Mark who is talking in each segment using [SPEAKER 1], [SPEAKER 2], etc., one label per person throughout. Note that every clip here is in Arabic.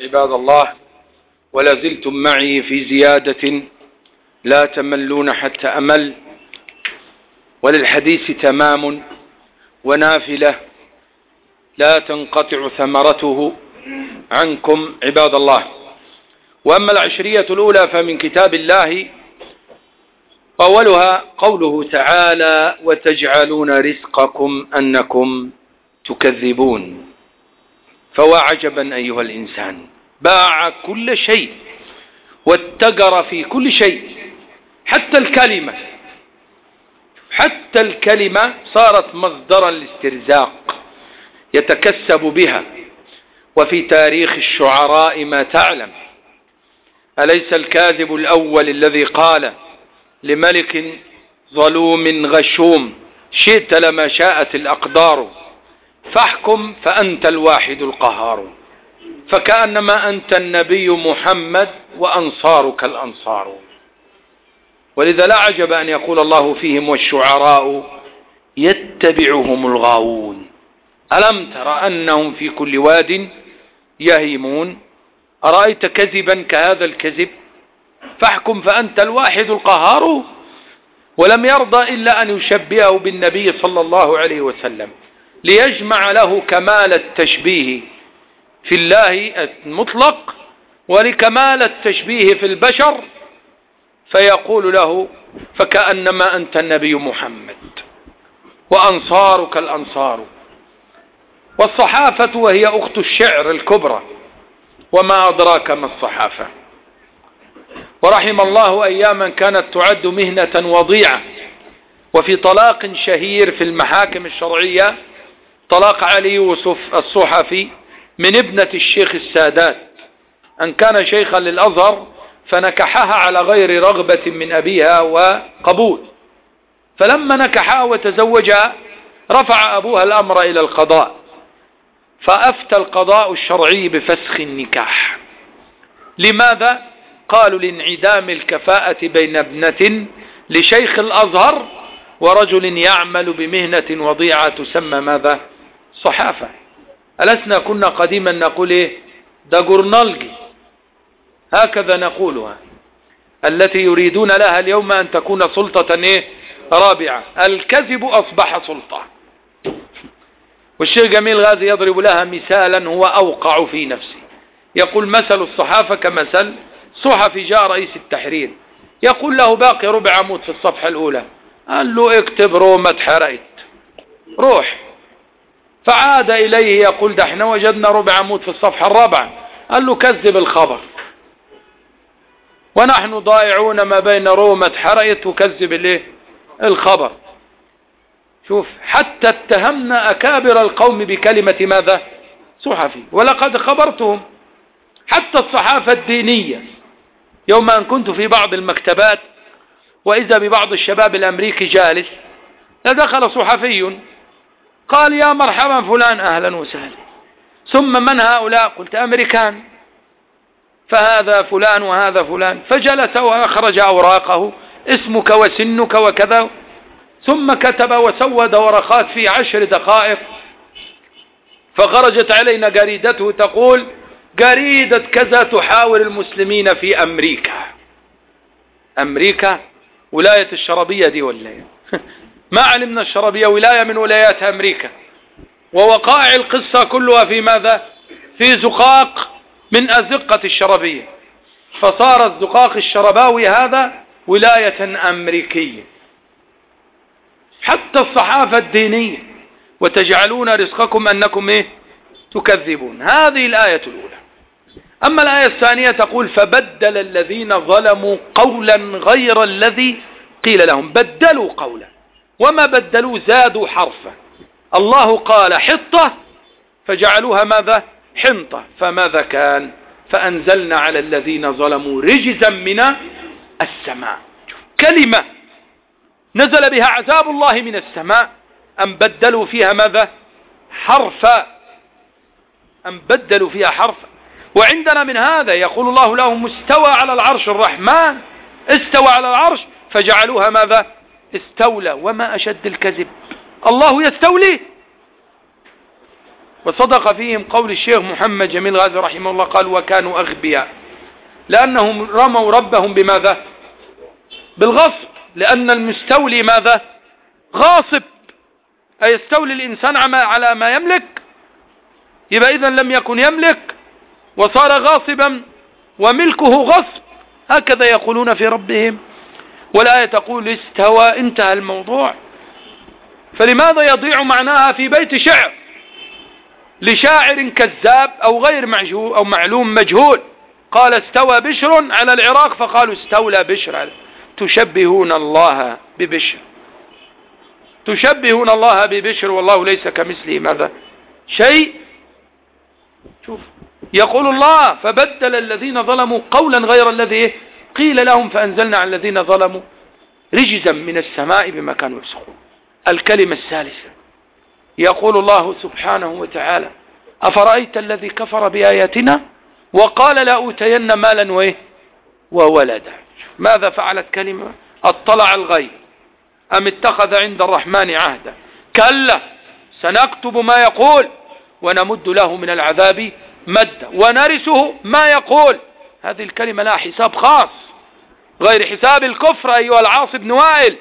[SPEAKER 1] عباد الله ولا زلتم معي في زيادة لا تملون حتى أمل وللحديث تمام ونافلة لا تنقطع ثمرته عنكم عباد الله. وأما العشرية الأولى فمن كتاب الله أولها قوله تعالى وتجعلون رزقكم أنكم تكذبون فوا عجبا أيها الإنسان. باع كل شيء واتجر في كل شيء حتى الكلمة. حتى الكلمة صارت مصدرا لاسترزاق يتكسب بها. وفي تاريخ الشعراء ما تعلم. أليس الكاذب الأول الذي قال لملك ظلوم غشوم شئت لما شاءت الأقدار فاحكم فأنت الواحد القهار. فكأنما أنت النبي محمد وأنصارك الأنصار. ولذا لا عجب أن يقول الله فيهم والشعراء يتبعهم الغاوون. ألم تر أنهم في كل واد يهيمون؟ أرأيت كذبا كهذا الكذب؟ فاحكم فأنت الواحد القهار. ولم يرضى إلا أن يشبهه بالنبي صلى الله عليه وسلم. ليجمع له كمال التشبيه في الله المطلق ولكمال التشبيه في البشر فيقول له فكأنما أنت النبي محمد وأنصارك الأنصار والصحافة وهي أخت الشعر الكبرى وما أدراك ما الصحافة. ورحم الله أياما كانت تعد مهنة وضيعة وفي طلاق شهير في المحاكم الشرعية طلاق علي يوسف الصحفي من ابنة الشيخ السادات أن كان شيخا للأزهر فنكحها على غير رغبة من أبيها وقبول فلما نكحها وتزوجها رفع أبوها الأمر إلى القضاء فأفتى القضاء الشرعي بفسخ النكاح لماذا؟ قالوا لانعدام الكفاءة بين ابنة لشيخ الأزهر ورجل يعمل بمهنة وضيعة تسمى ماذا؟ صحافة. ألسنا كنا قديما نقول إيه؟ ده جورنالجي هكذا نقولها. التي يريدون لها اليوم أن تكون سلطة إيه؟ رابعة. الكذب أصبح سلطة. والشيخ جميل غازي يضرب لها مثالا هو أوقع في نفسه. يقول مثل الصحافة كمثل صحفي جاء رئيس التحرير. يقول له باقي ربع عمود في الصفحة الأولى. قال له اكتب رومة حرقت روح. فعاد إليه يقول ده إحنا وجدنا ربع عمود في الصفحة الرابعة. قال له كذب الخبر. ونحن ضائعون ما بين رومة حرقت وكذب الإيه؟ الخبر. شوف حتى اتهمنا أكابر القوم بكلمة ماذا؟ صحفي. ولقد خبرتهم. حتى الصحافة الدينية. يوم أن كنت في بعض المكتبات وإذا ببعض الشباب الأمريكي جالس لدخل صحفي قال يا مرحبا فلان أهلا وسهلا. ثم من هؤلاء؟ قلت أمريكان. فهذا فلان وهذا فلان. فجلس وأخرج أوراقه. اسمك وسنك وكذا. ثم كتب وسود ورقات في عشر دقائق. فخرجت علينا جريدته تقول جريدة كذا تحاور المسلمين في أمريكا. أمريكا؟ ولاية الشربية دي ولا ما علمنا الشربية ولاية من ولايات أمريكا. ووقائع القصة كلها في ماذا؟ في زقاق من أزقة الشربية فصار الزقاق الشرباوي هذا ولاية أمريكية. حتى الصحافة الدينية وتجعلون رزقكم أنكم إيه؟ تكذبون. هذه الآية الأولى. أما الآية الثانية تقول فبدل الذين ظلموا قولا غير الذي قيل لهم. بدلوا قولا. وما بدلوا زادوا حرفا. الله قال حطة فجعلوها ماذا؟ حنطة. فماذا كان؟ فأنزلنا على الذين ظلموا رجزا من السماء. كلمة نزل بها عذاب الله من السماء. أم بدلوا فيها ماذا؟ حرفا. أم بدلوا فيها حرفا. وعندنا من هذا يقول الله لهم استوى على العرش الرحمن استوى على العرش فجعلوها ماذا؟ استولى وما أشد الكذب. الله يستولي. وصدق فيهم قول الشيخ محمد جميل غازي رحمه الله قال وكانوا أغبياء. لأنهم رموا ربهم بماذا؟ بالغصب. لأن المستولي ماذا؟ غاصب. أي يستولي الإنسان على ما يملك. يبقى إذا لم يكن يملك. وصار غاصبا. وملكه غصب. هكذا يقولون في ربهم. والآية تقول استوى انتهى الموضوع. فلماذا يضيع معناها في بيت شعر؟ لشاعر كذاب أو غير معجول أو معلوم مجهول. قال استوى بشر على العراق فقالوا استولى بشر. تشبهون الله ببشر. تشبهون الله ببشر والله ليس كمثله ماذا؟ شيء. شوف يقول الله فبدل الذين ظلموا قولا غير الذي قيل لهم فأنزلنا على الذين ظلموا رجزا من السماء بما كانوا يفسقون. الكلمة الثالثة يقول الله سبحانه وتعالى أفرأيت الذي كفر بآياتنا وقال لا أوتين مالا وإيه؟ وولدا. ماذا فعلت كلمة؟ أطلع الغيب. أم اتخذ عند الرحمن عهدا؟ كلا سنكتب ما يقول ونمد له من العذاب مدا ونرسه ما يقول. هذه الكلمة لها حساب خاص غير حساب الكفر أيها العاص بن وائل.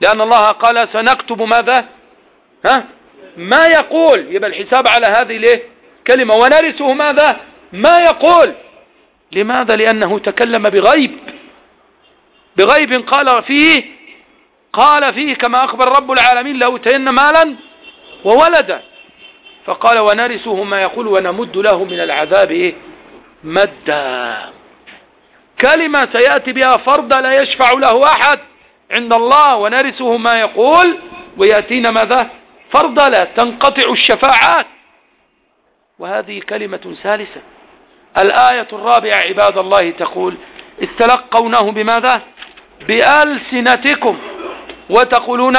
[SPEAKER 1] لأن الله قال سنكتب ماذا؟ ها؟ ما يقول. يبقى الحساب على هذه الايه كلمة. ونرثه ماذا؟ ما يقول. لماذا؟ لأنه تكلم بغيب. بغيب قال فيه قال فيه كما أخبر رب العالمين لأوتين مالا وولدا. فقال ونرثه ما يقول ونمد له من العذاب إيه؟ مدا كلمة سيأتي بها فردا لا يشفع له أحد. عند الله ونرثه ما يقول. ويأتينا ماذا؟ فردا لا تنقطع الشفاعات. وهذه كلمة ثالثة. الآية الرابعة عباد الله تقول استلقونه بماذا؟ بألسنتكم. وتقولون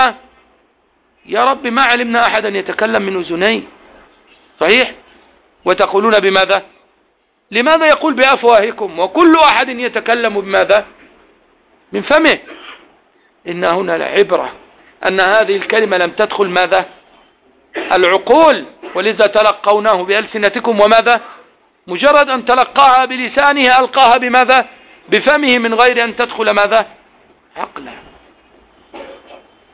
[SPEAKER 1] يا رب ما علمنا أحدا يتكلم من أذنين صحيح؟ وتقولون بماذا؟ لماذا يقول بأفواهكم وكل أحد يتكلم بماذا؟ من فمه. إن هنا لعبرة أن هذه الكلمة لم تدخل ماذا؟ العقول ولذا تلقوناه بألسنتكم وماذا؟ مجرد أن تلقاها بلسانه ألقاها بماذا؟ بفمه من غير أن تدخل ماذا؟ عقله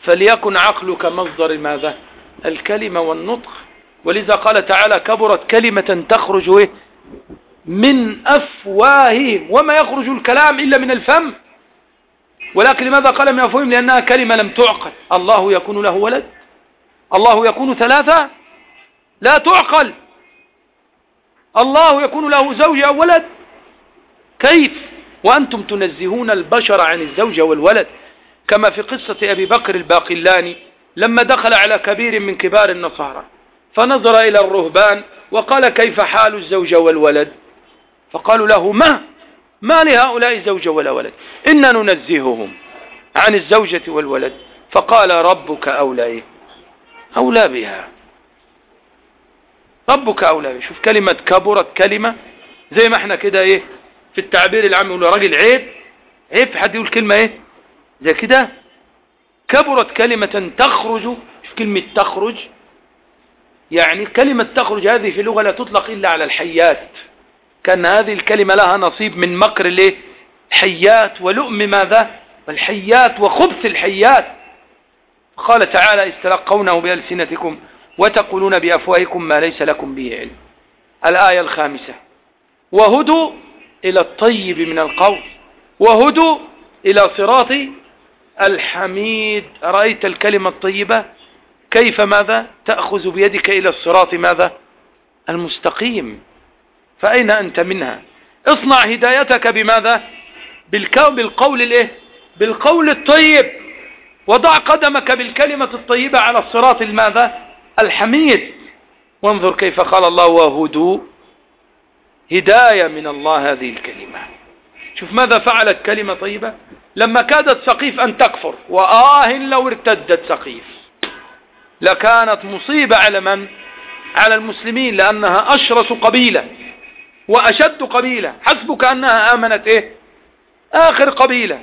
[SPEAKER 1] فليكن عقلك مصدر ماذا؟ الكلمة والنطق. ولذا قال تعالى كبرت كلمة تخرج إيه؟ من أفواههم وما يخرج الكلام إلا من الفم. ولكن لماذا قال من أفواههم؟ لأنها كلمة لم تعقل. الله يكون له ولد. الله يكون ثلاثة. لا تعقل. الله يكون له زوج أو ولد. كيف؟ وأنتم تنزهون البشر عن الزوجة والولد. كما في قصة أبي بكر الباقلاني لما دخل على كبير من كبار النصارى فنظر إلى الرهبان وقال كيف حال الزوجة والولد؟ فقالوا له ما؟ ما لهؤلاء زوجة ولا ولد؟ إنا ننزههم عن الزوجة والولد. فقال ربك أولى أولى بها. ربك أولى بها. شوف كلمة كبرت كلمة زي ما إحنا كده إيه؟ في التعبير العام يقول راجل عيب. عيب حد يقول كلمة إيه؟ زي كده. كبرت كلمة تخرج. شوف كلمة تخرج. يعني كلمة تخرج هذه في اللغة لا تطلق إلا على الحيات. كان هذه الكلمة لها نصيب من مكر الايه حيات ولؤم ماذا؟ والحيات وخبث الحيات. قال تعالى استلقونه بألسنتكم وتقولون بأفواهكم ما ليس لكم به علم. الآية الخامسة وهدوا إلى الطيب من القول وهدوا إلى صراط الحميد. رأيت الكلمة الطيبة؟ كيف ماذا؟ تأخذ بيدك إلى الصراط ماذا؟ المستقيم. فأين أنت منها؟ اصنع هدايتك بماذا؟ بالقول الإيه؟ بالقول الطيب. وضع قدمك بالكلمة الطيبة على الصراط الماذا؟ الحميد. وانظر كيف قال الله وهدوء هداية من الله هذه الكلمة. شوف ماذا فعلت كلمة طيبة. لما كادت سقيف أن تكفر. وآه لو ارتدت سقيف. لكانت مصيبة على من؟ على المسلمين لأنها أشرس قبيلة. وأشد قبيلة. حسبك أنها آمنت إيه؟ آخر قبيلة.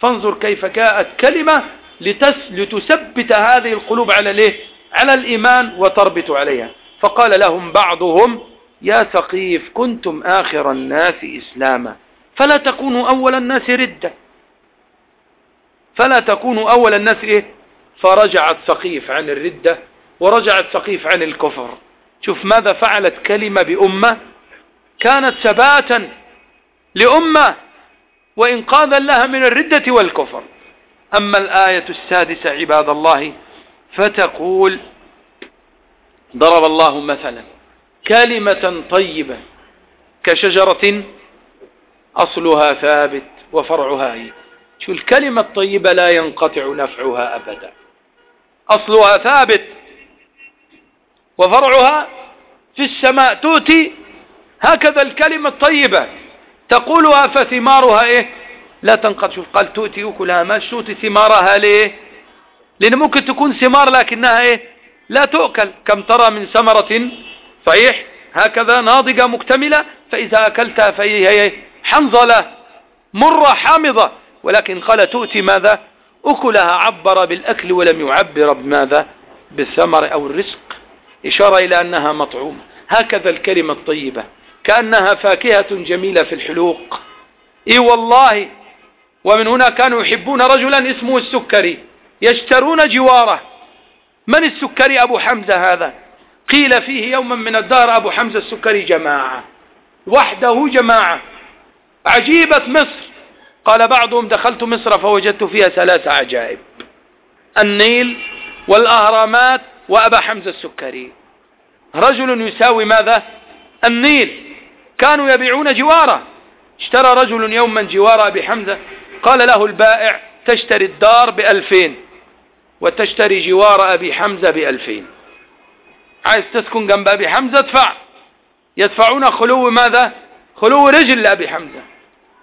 [SPEAKER 1] فانظر كيف جاءت كلمة لتس لتثبت هذه القلوب على الإيه؟ على الإيمان وتربط عليها. فقال لهم بعضهم يا ثقيف كنتم آخر الناس إسلاما. فلا تكونوا أول الناس ردة. فلا تكونوا أول الناس إيه؟ فرجعت ثقيف عن الردة ورجعت ثقيف عن الكفر. شوف ماذا فعلت كلمة بأمة كانت ثباتا لأمة وإنقاذا لها من الردة والكفر. أما الآية السادسة عباد الله فتقول ضرب الله مثلا كلمة طيبة كشجرة أصلها ثابت وفرعها هي. شو الكلمة الطيبة؟ لا ينقطع نفعها أبدا. أصلها ثابت وفرعها في السماء تؤتي هكذا الكلمة الطيبة. تقولها فثمارها إيه؟ لا تنقطع شوف قال تؤتي أكلها. ما تؤتي ثمارها ليه؟ لأن ممكن تكون ثمار لكنها إيه؟ لا تؤكل. كم ترى من ثمرة؟ صحيح؟ هكذا ناضجة مكتملة. فإذا أكلتها فهي إيه حنظلة مرة حامضة. ولكن قال تؤتي ماذا؟ أكلها. عبر بالأكل ولم يعبر بماذا؟ بالثمر أو الرزق. إشارة إلى أنها مطعومة. هكذا الكلمة الطيبة. كأنها فاكهة جميلة في الحلوق. إي والله ومن هنا كانوا يحبون رجلا اسمه السكري يشترون جواره. من السكري أبو حمزة هذا؟ قيل فيه يوما من الدار أبو حمزة السكري جماعة. وحده جماعة. عجيبة مصر. قال بعضهم دخلت مصر فوجدت فيها ثلاث عجائب. النيل والأهرامات وأبا حمزة السكري. رجل يساوي ماذا؟ النيل. كانوا يبيعون جواره. اشترى رجل يوما جوار أبي حمزة قال له البائع تشتري الدار بألفين وتشتري جوار أبي حمزة بألفين. عايز تسكن جنب أبي حمزة؟ ادفع. يدفعون خلو ماذا؟ خلو رجل لأبي حمزة.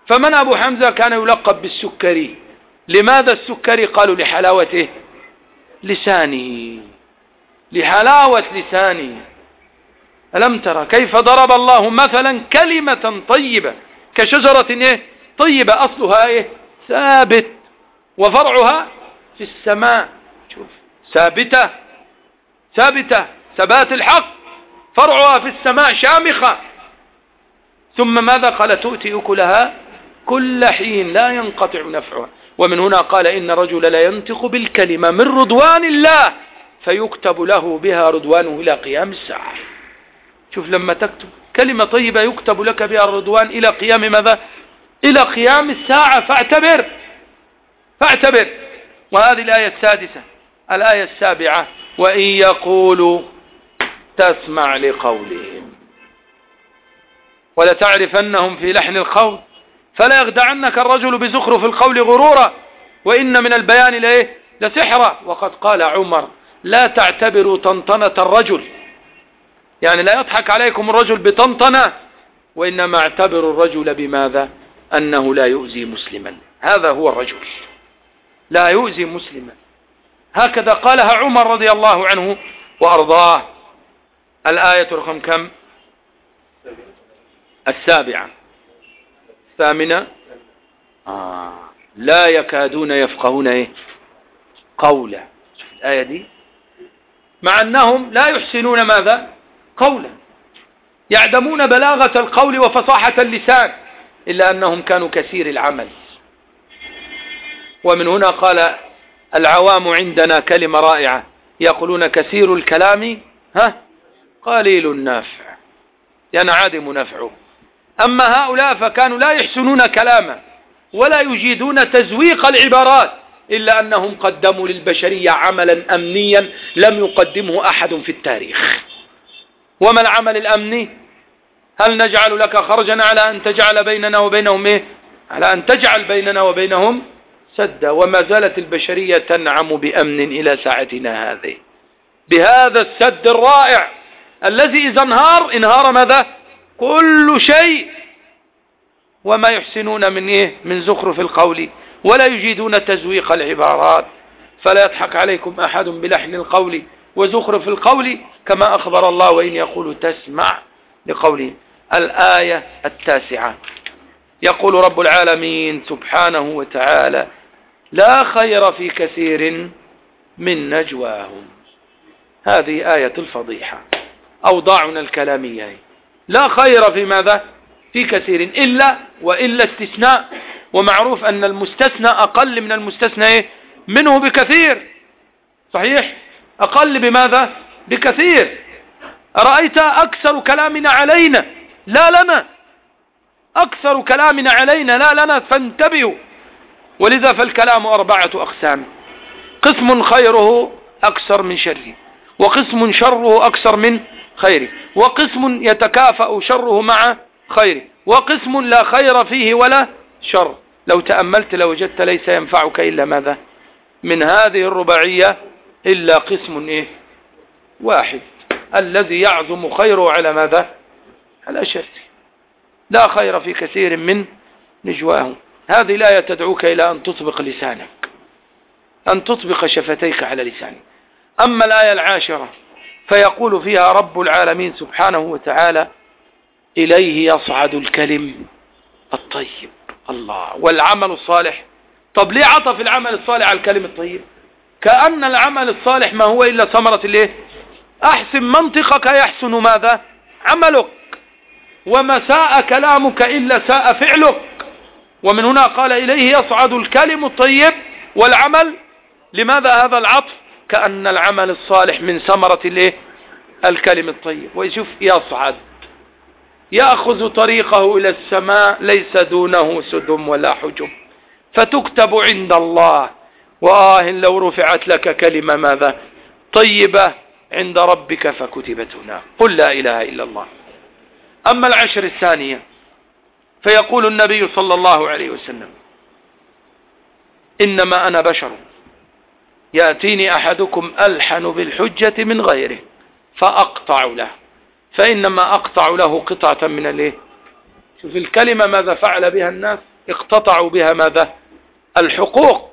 [SPEAKER 1] فمن أبو حمزة كان يلقب بالسكري لماذا السكري قالوا لحلاوته لسانه. لحلاوة لسانه. ألم ترى كيف ضرب الله مثلا كلمة طيبة كشجرة إيه؟ طيبة أصلها إيه؟ ثابت. وفرعها في السماء. شوف ثابتة ثابتة ثبات الحق. فرعها في السماء شامخة. ثم ماذا قال؟ تؤتي أكلها كل حين لا ينقطع نفعها. ومن هنا قال إن الرجل لا ينطق بالكلمة من رضوان الله فيكتب له بها رضوانه إلى قيام الساعة. شوف لما تكتب كلمة طيبة يكتب لك بها الرضوان إلى قيام ماذا؟ إلى قيام الساعة فاعتبر فاعتبر. وهذه الآية السادسة. الآية السابعة. وإن يقولوا تسمع لقولهم. ولتعرفنهم في لحن القول. فلا يخدعنك الرجل بزخرف القول غرورا. وإن من البيان لإيه؟ لسحرة وقد قال عمر لا تعتبروا طنطنة الرجل. يعني لا يضحك عليكم الرجل بطنطنة وإنما اعتبروا الرجل بماذا؟ أنه لا يؤذي مسلما. هذا هو الرجل. لا يؤذي مسلما. هكذا قالها عمر رضي الله عنه وأرضاه. الآية رقم كم؟ السابعة. الثامنة. آه. لا يكادون يفقهون إيه؟ قولا الآية دي. مع أنهم لا يحسنون ماذا؟ قولا. يعدمون بلاغة القول وفصاحة اللسان إلا أنهم كانوا كثير العمل. ومن هنا قال العوام عندنا كلمة رائعة يقولون كثير الكلام ها؟ قليل النافع عادم نفعه. أما هؤلاء فكانوا لا يحسنون كلاما ولا يجيدون تزويق العبارات إلا أنهم قدموا للبشرية عملا أمنيا لم يقدمه أحد في التاريخ. وما العمل الأمني؟ هل نجعل لك خرجا على أن تجعل بيننا وبينهم إيه؟ على أن تجعل بيننا وبينهم سدا. وما زالت البشرية تنعم بأمن إلى ساعتنا هذه. بهذا السد الرائع الذي إذا انهار انهار ماذا؟ كل شيء. وما يحسنون من إيه؟ من زخرف القول. ولا يجيدون تزويق العبارات. فلا يضحك عليكم أحد بلحن القول. وزخرف القول كما أخبر الله وإن يقول تسمع لقوله الآية التاسعة. يقول رب العالمين سبحانه وتعالى لا خير في كثير من نجواهم. هذه آية الفضيحة. أوضاعنا الكلامية. لا خير في ماذا؟ في كثير. إلا وإلا استثناء. ومعروف أن المستثنى أقل من المستثنى إيه؟ منه بكثير. صحيح؟ أقل بماذا؟ بكثير. أرأيت أكثر كلامنا علينا؟ لا لنا. أكثر كلامنا علينا لا لنا. فانتبهوا. ولذا فالكلام أربعة أقسام. قسم خيره أكثر من شره وقسم شره أكثر من خيره وقسم يتكافأ شره مع خيره وقسم لا خير فيه ولا شر. لو تأملت لوجدت ليس ينفعك إلا ماذا؟ من هذه الرباعية إلا قسم إيه؟ واحد. الذي يعظم خيره على ماذا؟ على شره. لا خير في كثير من نجواه. هذه الآية تدعوك إلى أن تطبق لسانك. أن تطبق شفتيك على لسانك. أما الآية العاشرة فيقول فيها رب العالمين سبحانه وتعالى إليه يصعد الكلم الطيب. الله. والعمل الصالح. طب ليه عطف العمل الصالح على الكلم الطيب؟ كأن العمل الصالح ما هو إلا ثمرة الإيه؟ أحسن منطقك يحسن ماذا؟ عملك. وما ساء كلامك إلا ساء فعلك. ومن هنا قال إليه يصعد الكلم الطيب والعمل. لماذا هذا العطف؟ كأن العمل الصالح من ثمرة الإيه؟ الكلم الطيب. ويشوف يصعد. يأخذ طريقه إلى السماء. ليس دونه سدم ولا حجم. فتكتب عند الله. وآه لو رفعت لك كلمة ماذا؟ طيبة عند ربك فكتبت هنا قل لا إله إلا الله. أما العشر الثانية فيقول النبي صلى الله عليه وسلم إنما أنا بشر. يأتيني أحدكم ألحن بالحجة من غيره فأقطع له. فإنما أقطع له قطعة من الايه شوف الكلمة ماذا فعل بها الناس اقتطعوا بها ماذا؟ الحقوق.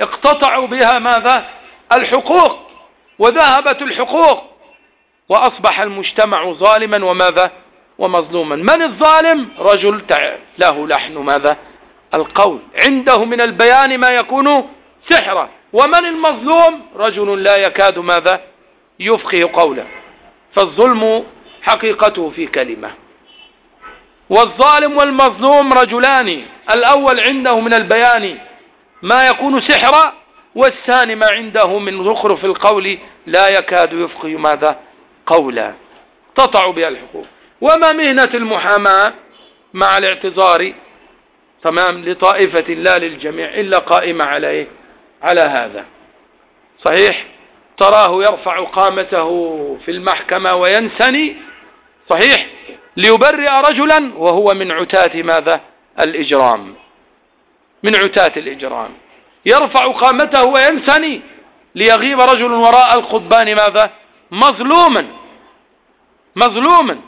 [SPEAKER 1] اقتطعوا بها ماذا؟ الحقوق وذهبت الحقوق. وأصبح المجتمع ظالما وماذا؟ ومظلوما. من الظالم؟ رجل له لحن ماذا؟ القول. عنده من البيان ما يكون سحرا ومن المظلوم؟ رجل لا يكاد ماذا؟ يفقه قوله. فالظلم حقيقته في كلمة. والظالم والمظلوم رجلان. الأول عنده من البيان ما يكون سحرا والثاني ما عنده من زخرف القول لا يكاد يفقه ماذا؟ قولا. تطع بها الحقوق. وما مهنة المحاماة مع الاعتذار؟ تمام لطائفة لا للجميع إلا قائمة على إيه على هذا. صحيح؟ تراه يرفع قامته في المحكمة وينسني صحيح؟ ليبرئ رجلا وهو من عتاة ماذا؟ الإجرام. من عتاة الإجرام. يرفع قامته وينسني ليغيب رجل وراء الخطبان ماذا؟ مظلوما. مظلوما.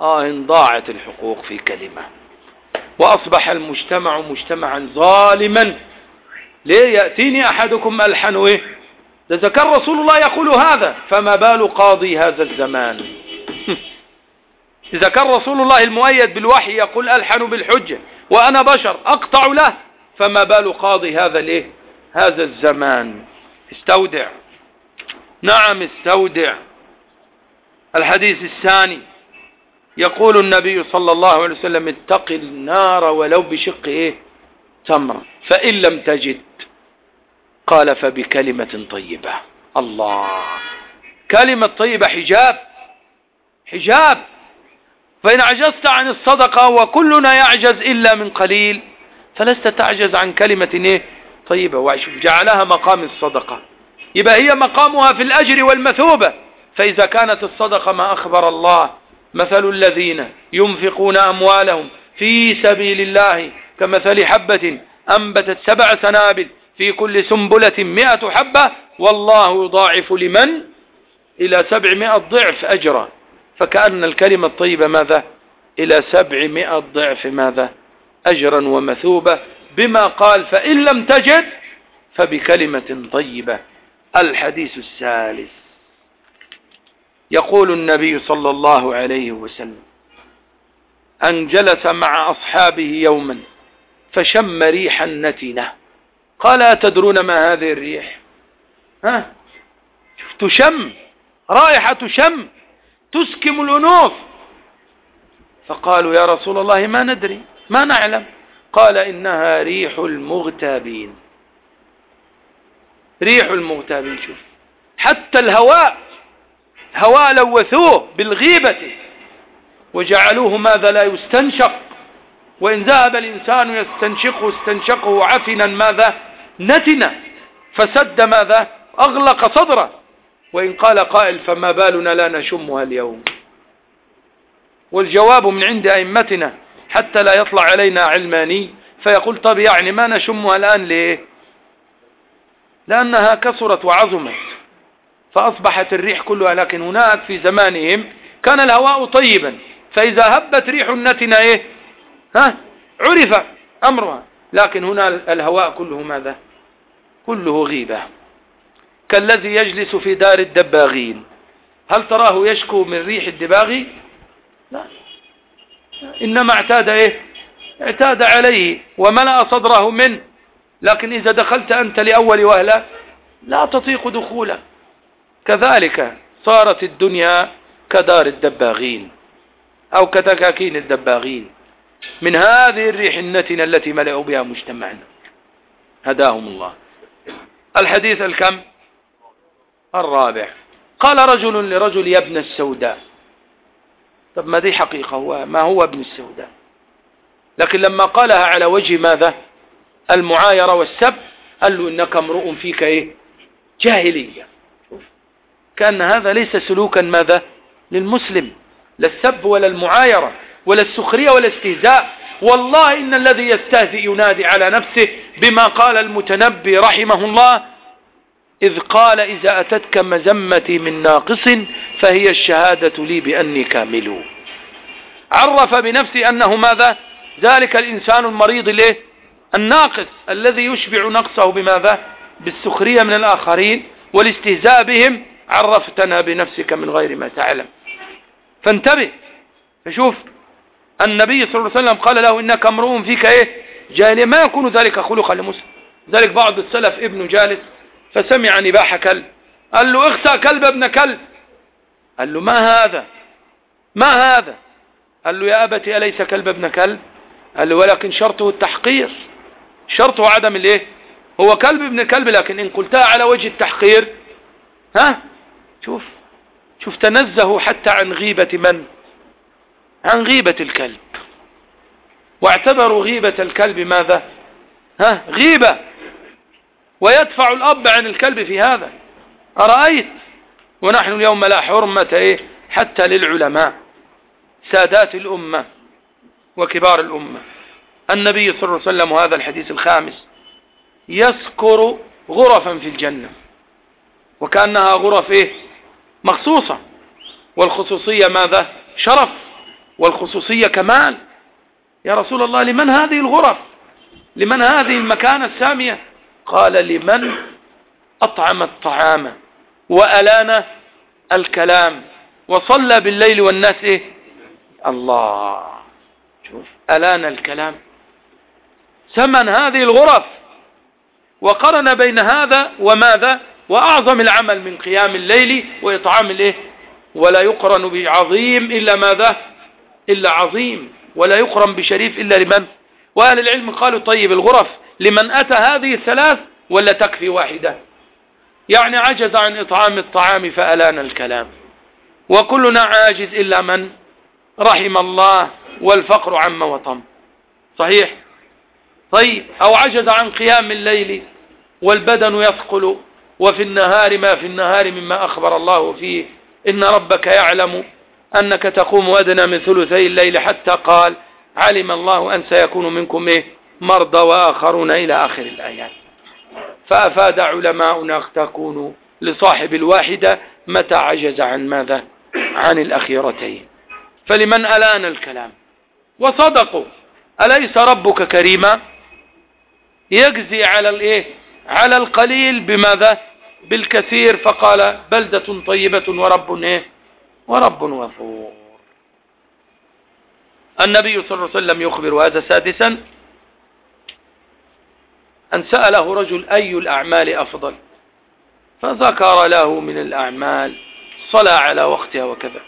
[SPEAKER 1] آه إن ضاعت الحقوق في كلمة. وأصبح المجتمع مجتمعا ظالما. ليه يأتيني أحدكم ألحن؟ إيه؟ إذا كان رسول الله يقول هذا. فما بال قاضي هذا الزمان؟ إذا كان رسول الله المؤيد بالوحي يقول ألحن بالحجة. وأنا بشر أقطع له. فما بال قاضي هذا الايه هذا الزمان. استودع. نعم استودع. الحديث الثاني. يقول النبي صلى الله عليه وسلم اتق النار ولو بشق إيه؟ تمر فإن لم تجد قال فبكلمة طيبة. الله. كلمة طيبة حجاب. حجاب. فإن عجزت عن الصدقة وكلنا يعجز إلا من قليل فلست تعجز عن كلمة إيه؟ طيبة. وشوف جعلها مقام الصدقة. يبقى هي مقامها في الأجر والمثوبة. فإذا كانت الصدقة ما أخبر الله مثل الذين ينفقون أموالهم في سبيل الله كمثل حبة أنبتت سبع سنابل في كل سنبلة مئة حبة والله يضاعف لمن؟ إلى سبعمائة ضعف أجرا. فكأن الكلمة الطيبة ماذا؟ إلى سبعمائة ضعف ماذا؟ أجرا ومثوبة بما قال فإن لم تجد فبكلمة طيبة. الحديث الثالث. يقول النبي صلى الله عليه وسلم أن جلس مع أصحابه يوما فشم ريحا نتنة قال أتدرون ما هذه الريح؟ ها؟ تشم رائحة شم. تسكم الأنوف. فقالوا يا رسول الله ما ندري ما نعلم. قال إنها ريح المغتابين. ريح المغتابين شوف. حتى الهواء هواء لوثوه بالغيبة. وجعلوه ماذا لا يستنشق. وإن ذهب الإنسان يستنشقه استنشقه عفنا ماذا؟ نتنا. فسد ماذا؟ أغلق صدره. وإن قال قائل فما بالنا لا نشمها اليوم. والجواب من عند أئمتنا حتى لا يطلع علينا علماني فيقول طب يعني ما نشمها الآن ليه؟ لأنها كثرت وعظمت. فأصبحت الريح كلها لكن هناك في زمانهم كان الهواء طيبا فإذا هبت ريح النتنا إيه؟ ها؟ عرف أمرها. لكن هنا الهواء كله ماذا؟ كله غيبة. كالذي يجلس في دار الدباغين. هل تراه يشكو من ريح الدباغي لا. إنما اعتاد إيه؟ اعتاد عليه وملأ صدره منه. لكن إذا دخلت أنت لأول وهلة لا تطيق دخوله. كذلك صارت الدنيا كدار الدباغين أو كتكاكين الدباغين. من هذه الريح النتنة التي ملأوا بها مجتمعنا. هداهم الله. الحديث الكم؟ الرابع. قال رجل لرجل يا ابن السوداء. طب ما دي حقيقة هو ما هو ابن السوداء؟ لكن لما قالها على وجه ماذا؟ المعايرة والسب قال له إنك امرؤ فيك إيه؟ جاهلية. كأن هذا ليس سلوكا ماذا؟ للمسلم. لا السب ولا المعايرة ولا السخرية ولا الاستهزاء. والله إن الذي يستهزئ ينادي على نفسه بما قال المتنبي رحمه الله إذ قال إذا أتتك مزمتي من ناقص فهي الشهادة لي بأني كامل. عرف بنفسه أنه ماذا؟ ذلك الإنسان المريض له الناقص الذي يشبع نقصه بماذا؟ بالسخرية من الآخرين والاستهزاء بهم. عرفتنا بنفسك من غير ما تعلم. فانتبه. فشوف. النبي صلى الله عليه وسلم قال له إنك امرؤ فيك إيه؟ جاهلية. ما يكون ذلك خلقا لمسلم ذلك بعض السلف ابن جالس فسمع نباح كلب. قال له اخسى كلب ابن كلب. قال له ما هذا؟ ما هذا؟ قال له يا أبتي أليس كلب ابن كلب؟ قال له ولكن شرطه التحقير. شرطه عدم الايه؟ هو كلب ابن كلب لكن إن قلتها على وجه التحقير ها؟ شوف شوف تنزهوا حتى عن غيبة من؟ عن غيبة الكلب. واعتبروا غيبة الكلب ماذا؟ ها؟ غيبة. ويدفع الأب عن الكلب في هذا. أرأيت؟ ونحن اليوم لا حرمة إيه؟ حتى للعلماء سادات الأمة وكبار الأمة. النبي صلى الله عليه وسلم وهذا الحديث الخامس يذكر غرفا في الجنة وكأنها غرف إيه؟ مخصوصة. والخصوصية ماذا؟ شرف. والخصوصية كمال. يا رسول الله لمن هذه الغرف؟ لمن هذه المكانة السامية؟ قال لمن أطعم الطعام وألان الكلام وصلى بالليل والناس إيه؟ الله. شوف ألان الكلام. ثمن هذه الغرف وقرن بين هذا وماذا؟ وأعظم العمل من قيام الليل وإطعام الإيه؟ ولا يقرن بعظيم إلا ماذا؟ إلا عظيم. ولا يقرن بشريف إلا لمن؟ وأهل العلم قالوا طيب الغرف لمن أتى هذه الثلاث ولا تكفي واحدة؟ يعني عجز عن إطعام الطعام فألان الكلام. وكلنا عاجز إلا من رحم الله والفقر عم وطم. صحيح؟ طيب أو عجز عن قيام الليل والبدن يثقل وفي النهار ما في النهار مما أخبر الله فيه. إن ربك يعلم أنك تقوم أدنى من ثلثي الليل حتى قال علم الله أن سيكون منكم إيه؟ مرضى وآخرون إلى آخر الآيات. فأفاد علماؤنا تكون لصاحب الواحدة متى عجز عن ماذا؟ عن الأخيرتين. فلمن ألان الكلام؟ وصدقوا. أليس ربك كريما؟ يجزي على الإيه؟ على القليل بماذا؟ بالكثير. فقال بلدة طيبة ورب إيه؟ ورب غفور النبي صلى الله عليه وسلم يخبر هذا سادسا أن سأله رجل أي الأعمال أفضل؟ فذكر له من الأعمال الصلاة على وقتها وكذا.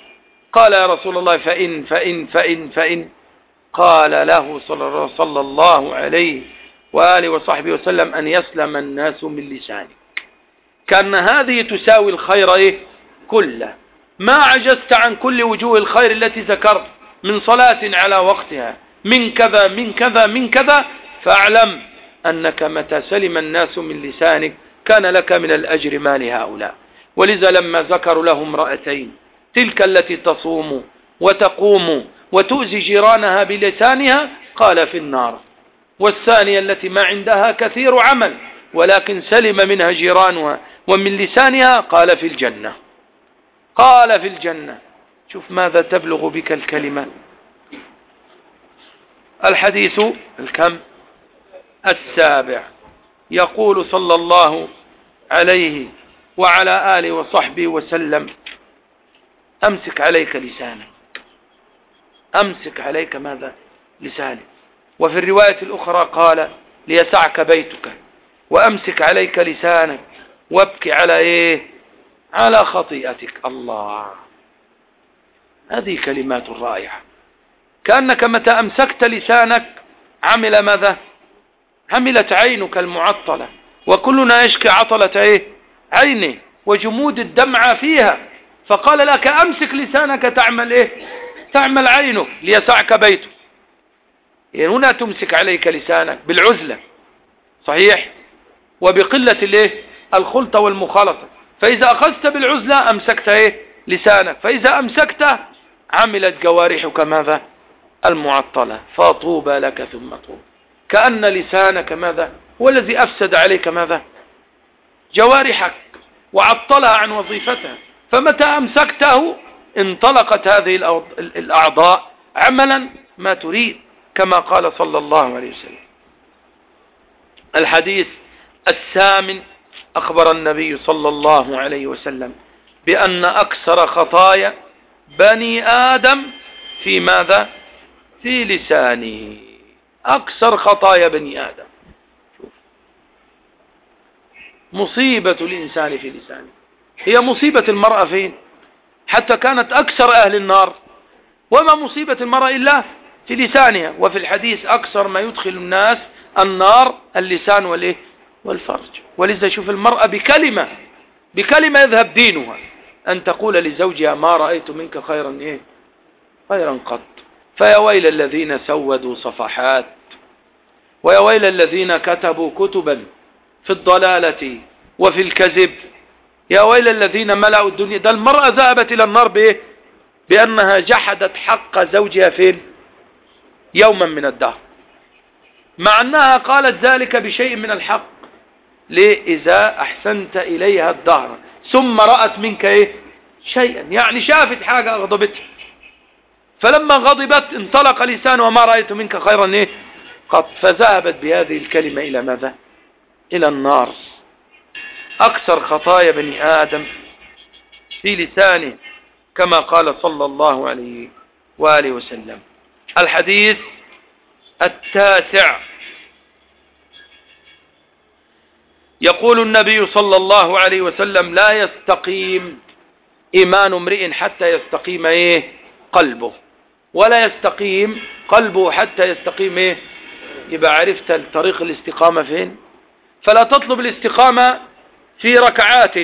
[SPEAKER 1] قال يا رسول الله فإن فإن فإن فإن. قال له صلى الله عليه وآله وصحبه وسلم أن يسلم الناس من لسانك. كأن هذه تساوي الخير إيه؟ كله. ما عجزت عن كل وجوه الخير التي ذكرت من صلاة على وقتها. من كذا من كذا من كذا فاعلم أنك متى سلم الناس من لسانك كان لك من الأجر ما لهؤلاء ولذا لما ذكروا له امرأتين تلك التي تصوم وتقوم وتؤذي جيرانها بلسانها قال في النار. والثانية التي ما عندها كثير عمل ولكن سلم منها جيرانها ومن لسانها قال في الجنة. قال في الجنة. شوف ماذا تبلغ بك الكلمة. الحديث الكم؟ السابع. يقول صلى الله عليه وعلى آله وصحبه وسلم أمسك عليك لسانك. أمسك عليك ماذا؟ لسانك. وفي الرواية الأخرى قال ليسعك بيتك. وأمسك عليك لسانك. وابكي على إيه؟ على خطيئتك. الله. هذه كلمات رائعة. كأنك متى أمسكت لسانك عمل ماذا؟ عملت عينك المعطلة وكلنا يشكي عطلة إيه؟ عينه وجمود الدمعة فيها. فقال لك أمسك لسانك تعمل إيه؟ تعمل عينك ليسعك بيتك. يعني هنا تمسك عليك لسانك بالعزلة صحيح؟ وبقلة الإيه؟ الخلطة والمخالطة. فإذا أخذت بالعزلة أمسكت إيه؟ لسانك. فإذا أمسكت عملت جوارحك ماذا؟ المعطلة. فطوبى لك ثم طوبى. كأن لسانك ماذا؟ هو الذي أفسد عليك ماذا؟ جوارحك وعطلها عن وظيفتها. فمتى أمسكته؟ انطلقت هذه الأعضاء عملا ما تريد كما قال صلى الله عليه وسلم. الحديث الثامن أخبر النبي صلى الله عليه وسلم بأن أكثر خطايا بني آدم في ماذا؟ في لسانه. أكثر خطايا بني آدم. شوف مصيبة الإنسان في لسانه. هي مصيبة المرأة فين؟ حتى كانت أكثر أهل النار. وما مصيبة المرأة إلا في لسانها. وفي الحديث أكثر ما يدخل الناس النار اللسان والإيه؟ والفرج. ولذا شوف المرأة بكلمة بكلمة يذهب دينها. أن تقول لزوجها ما رأيت منك خيرا إيه؟ خيرا قط. فيا ويل الذين سودوا صفحات ويا ويل الذين كتبوا كتبا في الضلالة وفي الكذب. يا ويل الذين ملأوا الدنيا ده المرأة ذهبت إلى النار بإيه؟ بأنها جحدت حق زوجها فين؟ يوما من الدهر. مع أنها قالت ذلك بشيء من الحق. ليه؟ إذا أحسنت إليها الدهر. ثم رأت منك إيه؟ شيئا. يعني شافت حاجة أغضبتها فلما غضبت انطلق لسانه وما رأيت منك خيرا إيه؟ قط فذهبت بهذه الكلمة إلى ماذا؟ إلى النار. أكثر خطايا بني آدم في لسانه كما قال صلى الله عليه وآله وسلم. الحديث التاسع. يقول النبي صلى الله عليه وسلم لا يستقيم إيمان امرئ حتى يستقيم إيه؟ قلبه. ولا يستقيم قلبه حتى يستقيم إيه؟ يبقى عرفت طريق الاستقامة فين؟ فلا تطلب الاستقامة في ركعات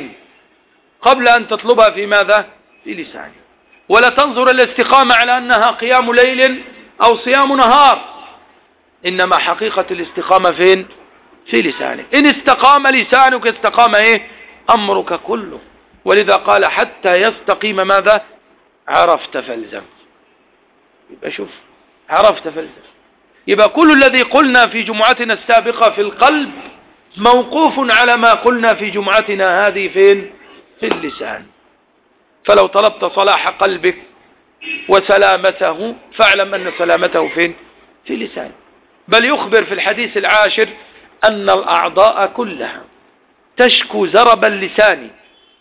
[SPEAKER 1] قبل أن تطلبها في ماذا؟ في لسانك. ولا تنظر الاستقامة على أنها قيام ليل أو صيام نهار. إنما حقيقة الاستقامة فين؟ في لسانك. إن استقام لسانك استقام إيه؟ أمرك كله. ولذا قال حتى يستقيم ماذا؟ عرفت فالزم يبقى شوف عرفت فالزم يبقى كل الذي قلنا في جمعتنا السابقة في القلب موقوف على ما قلنا في جمعتنا هذه فين؟ في اللسان. فلو طلبت صلاح قلبك وسلامته فاعلم أن سلامته فين؟ في لسان بل يخبر في الحديث العاشر أن الأعضاء كلها تشكو زرب اللسان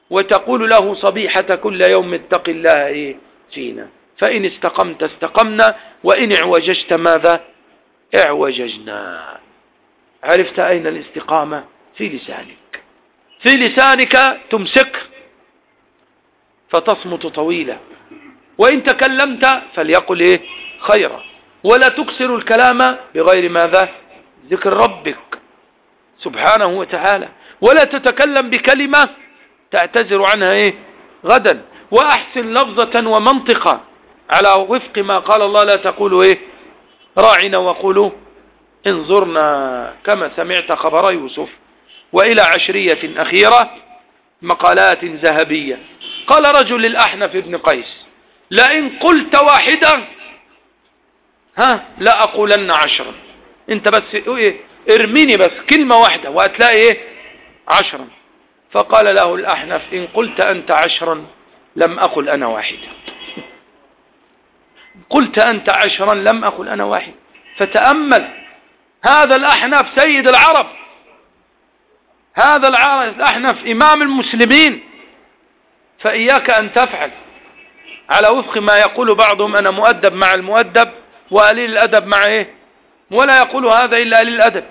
[SPEAKER 1] وتقول له صبيحة كل يوم اتق الله إيه؟ فينا. فإن استقمت استقمنا وإن اعوججت ماذا؟ اعوججنا. عرفت أين الاستقامة؟ في لسانك. في لسانك تمسك فتصمت طويلا. وإن تكلمت فليقل إيه؟ خيرا. ولا تكسر الكلام بغير ماذا؟ ذكر ربك سبحانه وتعالى. ولا تتكلم بكلمة تعتذر عنها إيه؟ غدا. وأحسن لفظة ومنطقة على وفق ما قال الله لا تقولوا إيه؟ راعنا وقولوا انظرنا كما سمعت خبر يوسف وإلى عشرية أخيرة مقالات ذهبية. قال رجل للأحنف بن قيس لئن قلت واحدة ها لا أقولن عشرا. أنت بس إيه؟ ارميني بس كلمة واحدة وهتلاقي إيه؟ عشرا. فقال له الأحنف إن قلت أنت عشرا لم أقل أنا واحدا. قلت أنت عشرا لم أقل أنا واحد. فتأمل. هذا الأحنف سيد العرب. هذا الأحنف إمام المسلمين. فإياك أن تفعل. على وفق ما يقول بعضهم أنا مؤدب مع المؤدب وقليل الأدب مع إيه؟ ولا يقول هذا إلا قليل الأدب.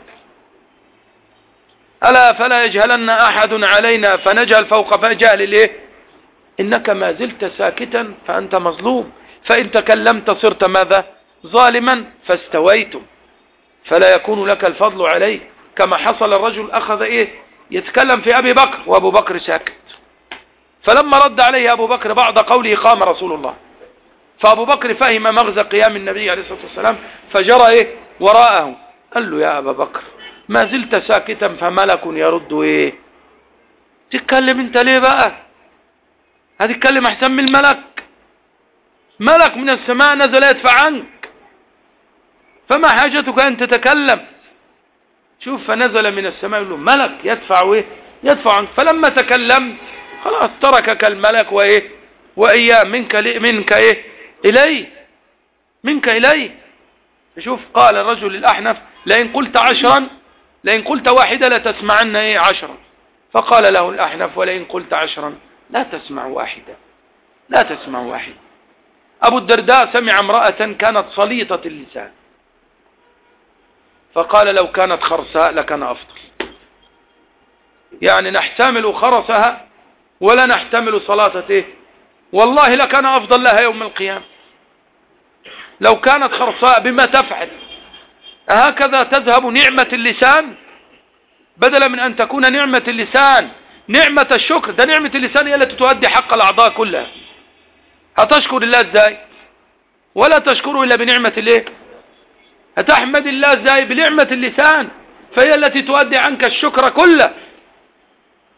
[SPEAKER 1] ألا فلا يجهلن أحد علينا فنجهل فوق جهل الإيه إنك ما زلت ساكتا فأنت مظلوم. فإن تكلمت صرت ماذا؟ ظالما فاستويتم فلا يكون لك الفضل عليه. كما حصل الرجل أخذ إيه؟ يتكلم في أبي بكر وأبو بكر ساكت. فلما رد عليه أبو بكر بعد قوله قام رسول الله. فأبو بكر فهم مغزى قيام النبي عليه الصلاة والسلام فجرى إيه؟ وراءه. قال له يا أبا بكر ما زلت ساكتا فملك يرد إيه؟ تتكلم أنت ليه بقى؟ هتتكلم أحسن من الملك؟ ملك من السماء نزل يدفع عنك. فما حاجتك أن تتكلم؟ شوف فنزل من السماء يقول له ملك يدفع إيه؟ يدفع عنك. فلما تكلمت خلاص تركك الملك وإيه؟ وإياه منك منك إيه؟ اليه منك اليه شوف قال الرجل الأحنف لئن قلت عشرا لئن قلت واحدة لتسمعن إيه عشرا. فقال له الأحنف ولئن قلت عشرا لا تسمع واحدة. لا تسمع واحدة. أبو الدرداء سمع امرأة كانت صليطة اللسان. فقال لو كانت خرساء لكان أفضل. يعني نحتمل خرسها ولا نحتمل صلاة إيه والله لكان أفضل لها يوم القيامة. لو كانت خرصاء بما تفعل. هكذا تذهب نعمة اللسان؟ بدلا من أن تكون نعمة اللسان نعمة الشكر ده نعمة اللسان هي التي تؤدي حق الأعضاء كلها. هتشكر الله إزاي؟ ولا تشكره إلا بنعمة الايه هتحمد الله إزاي؟ بنعمة اللسان. فهي التي تؤدي عنك الشكر كله.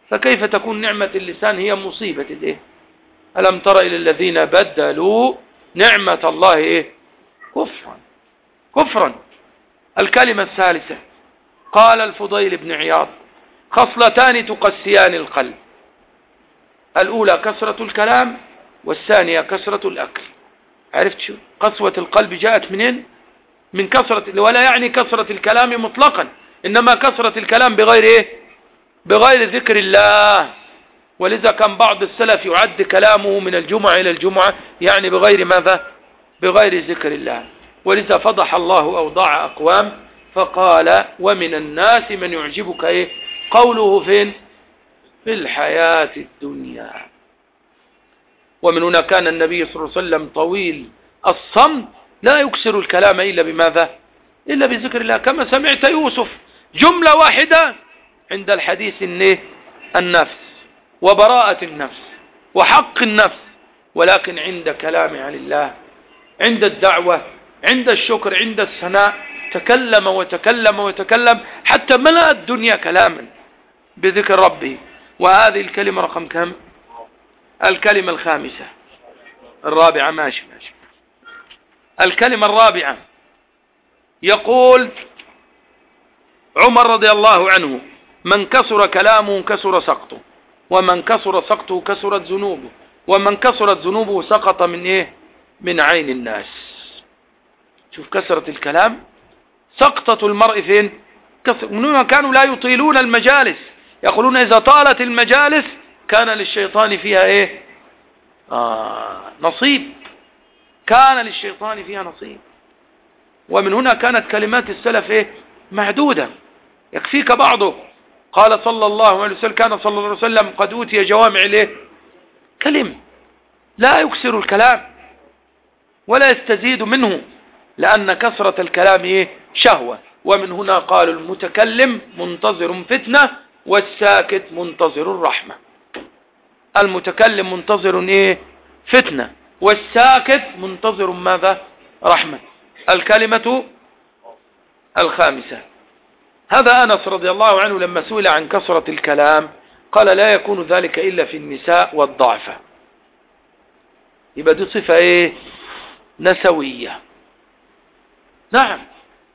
[SPEAKER 1] فكيف تكون نعمة اللسان هي مصيبة الايه ألم تر إلى الذين بدلوا نعمة الله إيه؟ كفرا. كفرا. الكلمة الثالثة. قال الفضيل بن عياض خصلتان تقسيان القلب. الأولى كسرة الكلام والثانية كسرة الأكل. عرفت شو؟ قسوة القلب جاءت منين؟ من كسرة ولا يعني كسرة الكلام مطلقا إنما كسرة الكلام بغير إيه؟ بغير ذكر الله. ولذا كان بعض السلف يعد كلامه من الجمعة إلى الجمعة يعني بغير ماذا؟ بغير ذكر الله. ولذا فضح الله أوضاع أقوام فقال ومن الناس من يعجبك إيه؟ قوله فين؟ في الحياة الدنيا. ومن هنا كان النبي صلى الله عليه وسلم طويل. الصمت لا يكسر الكلام إلا بماذا؟ إلا بذكر الله. كما سمعت يوسف جملة واحدة عند الحديث النفس وبراءة النفس وحق النفس. ولكن عند كلام عن الله عند الدعوة عند الشكر عند الثناء تكلم وتكلم وتكلم حتى ملأ الدنيا كلاما بذكر ربه. وهذه الكلمة رقم كم؟ الكلمة الخامسة الرابعة ماشي ماشي. الكلمة الرابعة يقول عمر رضي الله عنه من كسر كلامه كسر سقطه ومن كسر سقطه كسرت ذنوبه ومن كسرت ذنوبه سقط من إيه؟ من عين الناس. شوف كسرة الكلام سقطة المرء فين؟ كانوا لا يطيلون المجالس؟ يقولون إذا طالت المجالس كان للشيطان فيها إيه؟ آه نصيب. كان للشيطان فيها نصيب. ومن هنا كانت كلمات السلف إيه؟ معدودة يكفيك بعضه. قال صلى الله عليه وسلم كان صلى الله عليه وسلم قد أوتي جوامع الإيه؟ كلم. لا يكسر الكلام ولا يستزيد منه لأن كثرة الكلام إيه؟ شهوة. ومن هنا قال المتكلم منتظر فتنة والساكت منتظر الرحمة. المتكلم منتظر إيه؟ فتنة. والساكت منتظر ماذا؟ رحمة. الكلمة الخامسة. هذا أنس رضي الله عنه لما سئل عن كثرة الكلام قال لا يكون ذلك إلا في النساء والضعفة. يبقى دي صفة إيه؟ نسوية. نعم.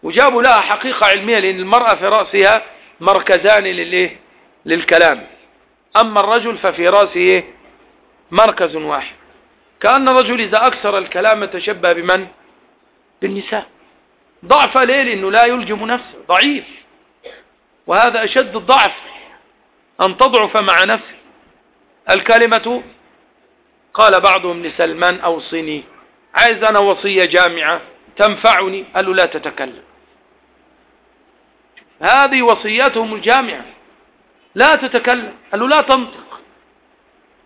[SPEAKER 1] وجابوا لها حقيقة علمية لأن المرأة في رأسها مركزان للإيه؟ للكلام. أما الرجل ففي رأسه إيه؟ مركز واحد. كأن الرجل إذا أكثر الكلام تشبه بمن؟ بالنساء. ضعف ليه لأنه لا يلجم نفسه ضعيف. وهذا أشد الضعف أن تضعف مع نفسه الكلمة قال بعضهم لسلمان أوصني عايز أنا وصية جامعة تنفعني قال له لا تتكلم. هذه وصيتهم الجامعة. لا تتكلم. قال له لا تنطق.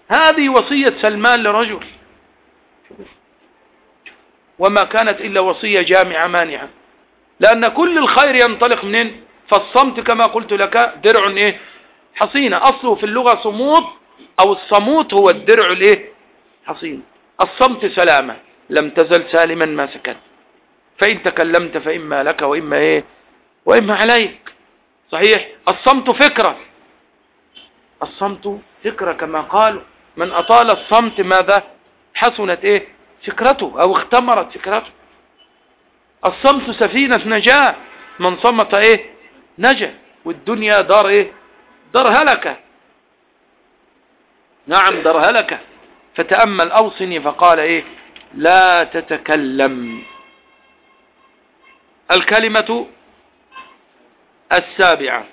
[SPEAKER 1] هذه وصية سلمان لرجل. وما كانت إلا وصية جامعة مانعة. لأن كل الخير ينطلق منين؟ فالصمت كما قلت لك درع إيه؟ حصينة. أصله في اللغة صمود أو الصموت هو الدرع الإيه؟ حصين الصمت سلامة لم تزل سالما ما سكت فإن تكلمت فإما لك وإما إيه؟ وإما عليك. صحيح؟ الصمت فكرة. الصمت فكرة كما قالوا. من أطال الصمت ماذا؟ حسنت إيه؟ فكرته أو اختمرت فكرته. الصمت سفينة نجاة. من صمت إيه؟ نجا. والدنيا دار إيه؟ دار هلكة. نعم دار هلكة. فتأمل أوصني فقال إيه؟ لا تتكلم. الكلمة السابعة.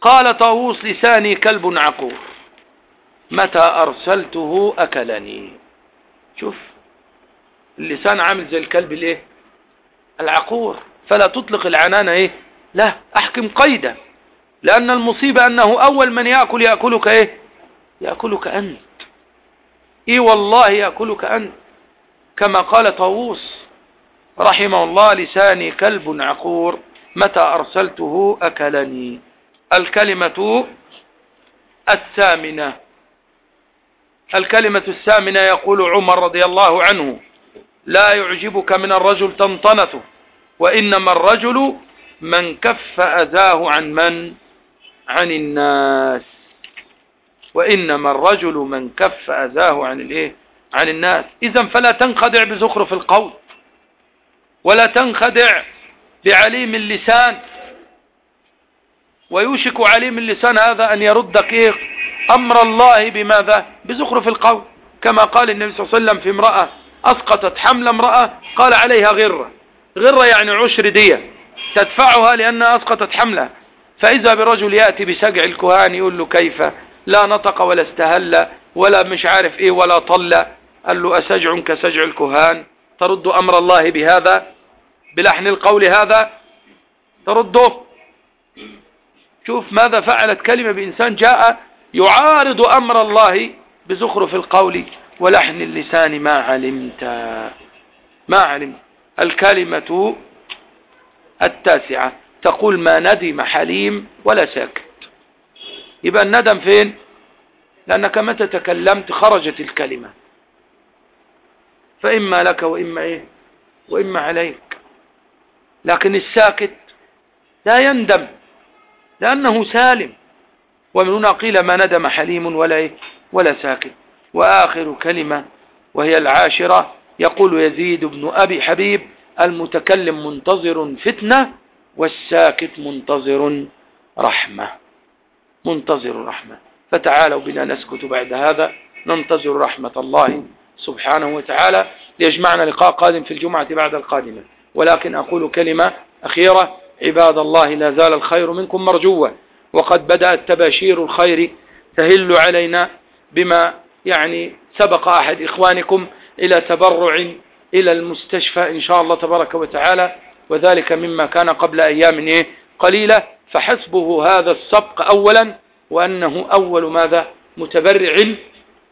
[SPEAKER 1] قال طاووس لساني كلب عقور متى أرسلته أكلني؟ شوف اللسان عامل زي الكلب الايه العقور. فلا تطلق العنان إيه؟ لا أحكم قيدا لأن المصيبة أنه أول من يأكل يأكلك إيه؟ يأكلك أنت. إي والله يأكلك أنت. كما قال طاووس رحمه الله لساني كلب عقور متى أرسلته أكلني؟ الكلمة الثامنة. الكلمة الثامنة يقول عمر رضي الله عنه لا يعجبك من الرجل تنطنته وإنما الرجل من كف أذاه عن من؟ عن الناس. وإنما الرجل من كف أذاه عن الإيه؟ عن الناس. إذا فلا تنخدع بزخرف القول ولا تنخدع بعليم اللسان. ويوشك عليم اللسان هذا أن يردك إيه أمر الله بماذا؟ بزخرف القول. كما قال النبي صلى الله عليه وسلم في امرأة أسقطت حمل امرأة قال عليها غرة. غرة يعني عشر دية تدفعها لأنها أسقطت حملها. فإذا برجل يأتي بسجع الكهان يقول له كيف؟ لا نطق ولا استهل ولا مش عارف إيه ولا طل. قال له أسجع كسجع الكهان؟ ترد أمر الله بهذا؟ بلحن القول هذا؟ ترده؟ شوف ماذا فعلت كلمة بإنسان جاء يعارض أمر الله بزخرف القول ولحن اللسان ما علمت. ما علمت. الكلمة التاسعة تقول ما ندم حليم ولا ساكت. يبقى الندم فين؟ لأنك متى تكلمت خرجت الكلمة. فإما لك وإما إيه؟ وإما عليك. لكن الساكت لا يندم. لأنه سالم. ومن هنا قيل ما ندم حليم ولا إيه؟ ولا ساكت وآخر كلمة وهي العاشرة يقول يزيد بن أبي حبيب المتكلم منتظر فتنة والساكت منتظر رحمة. منتظر رحمة. فتعالوا بنا نسكت بعد هذا. ننتظر رحمة الله سبحانه وتعالى ليجمعنا لقاء قادم في الجمعة بعد القادمة. ولكن أقول كلمة أخيرة. عباد الله لا زال الخير منكم مرجوة وقد بدأت تباشير الخير تهل علينا بما يعني سبق أحد إخوانكم إلى تبرع إلى المستشفى إن شاء الله تبارك وتعالى وذلك مما كان قبل أيام إيه؟ قليلة. فحسبه هذا السبق أولا وأنه أول ماذا؟ متبرع.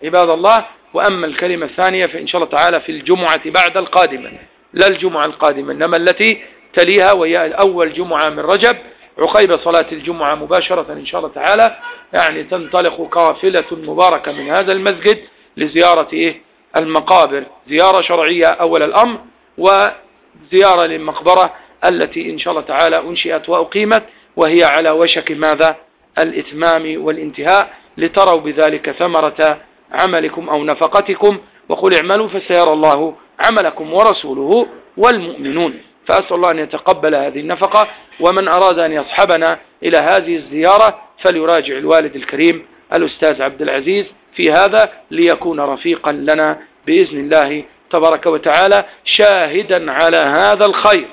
[SPEAKER 1] عباد الله وأما الكلمة الثانية فإن شاء الله تعالى في الجمعة بعد القادمة لا الجمعة القادمة إنما التي تليها وهي أول جمعة من رجب عقيب صلاة الجمعة مباشرة إن شاء الله تعالى. يعني تنطلق قافلة مباركة من هذا المسجد لزيارة إيه؟ المقابر. زيارة شرعية أول الأمر وزيارة للمقبرة التي إن شاء الله تعالى أنشئت وأقيمت وهي على وشك ماذا؟ الإتمام والانتهاء. لتروا بذلك ثمرة عملكم أو نفقتكم وقل اعملوا فسيرى الله عملكم ورسوله والمؤمنون. فأسأل الله أن يتقبل هذه النفقة ومن أراد أن يصحبنا إلى هذه الزيارة فليراجع الوالد الكريم الأستاذ عبد العزيز في هذا ليكون رفيقا لنا بإذن الله تبارك وتعالى شاهدا على هذا الخير.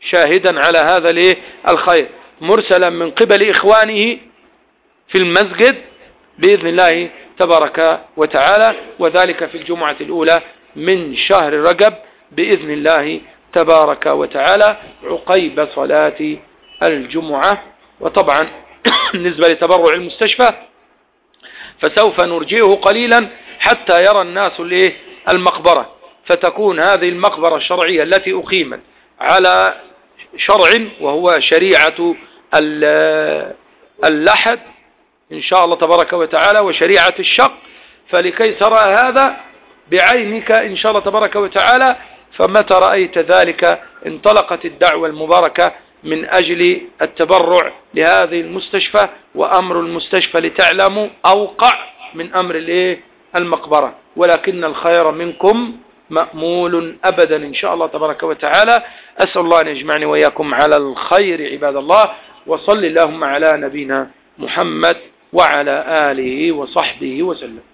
[SPEAKER 1] شاهدا على هذا الخير. مرسلا من قبل إخوانه في المسجد بإذن الله تبارك وتعالى وذلك في الجمعة الأولى من شهر رجب بإذن الله تبارك وتعالى عقيب صلاة الجمعة. وطبعا بالنسبة لتبرع المستشفى فسوف نرجئه قليلا حتى يرى الناس المقبرة. فتكون هذه المقبرة الشرعية التي أقيمت على شرع وهو شريعة اللحد إن شاء الله تبارك وتعالى وشريعة الشق. فلكي ترى هذا بعينك إن شاء الله تبارك وتعالى فمتى رأيت ذلك؟ انطلقت الدعوة المباركة من أجل التبرع لهذه المستشفى وأمر المستشفى لتعلموا أوقع من أمر المقبرة. ولكن الخير منكم مأمول أبدا إن شاء الله تبارك وتعالى. أسأل الله أن يجمعني وإياكم على الخير عباد الله. وصل اللهم على نبينا محمد وعلى آله وصحبه وسلم.